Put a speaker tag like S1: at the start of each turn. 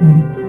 S1: Mm-hmm.